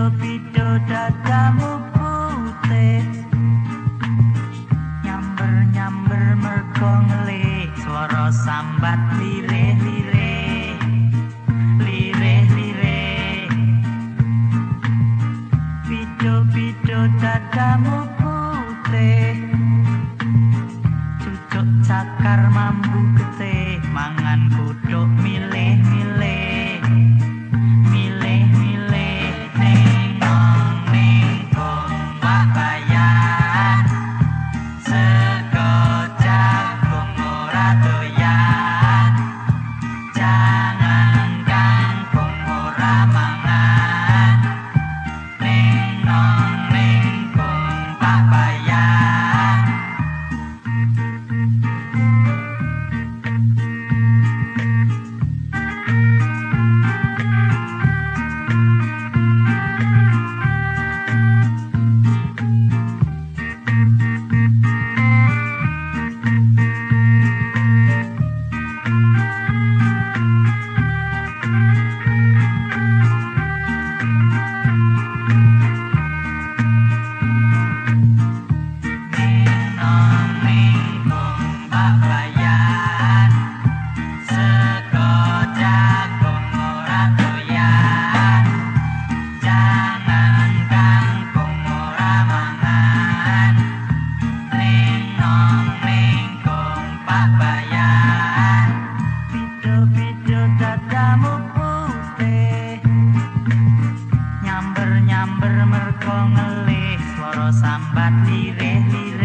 Pido pido dadamu putih. Nyamber-nyamber mergo Suara sambat lirih-lirih. Lirih-lirih. Pido pido dadamu putih. Cucuk cakar mambu getih Mangan kuduk milih-milih. Merko ngelih Swara sambat lirih-lirih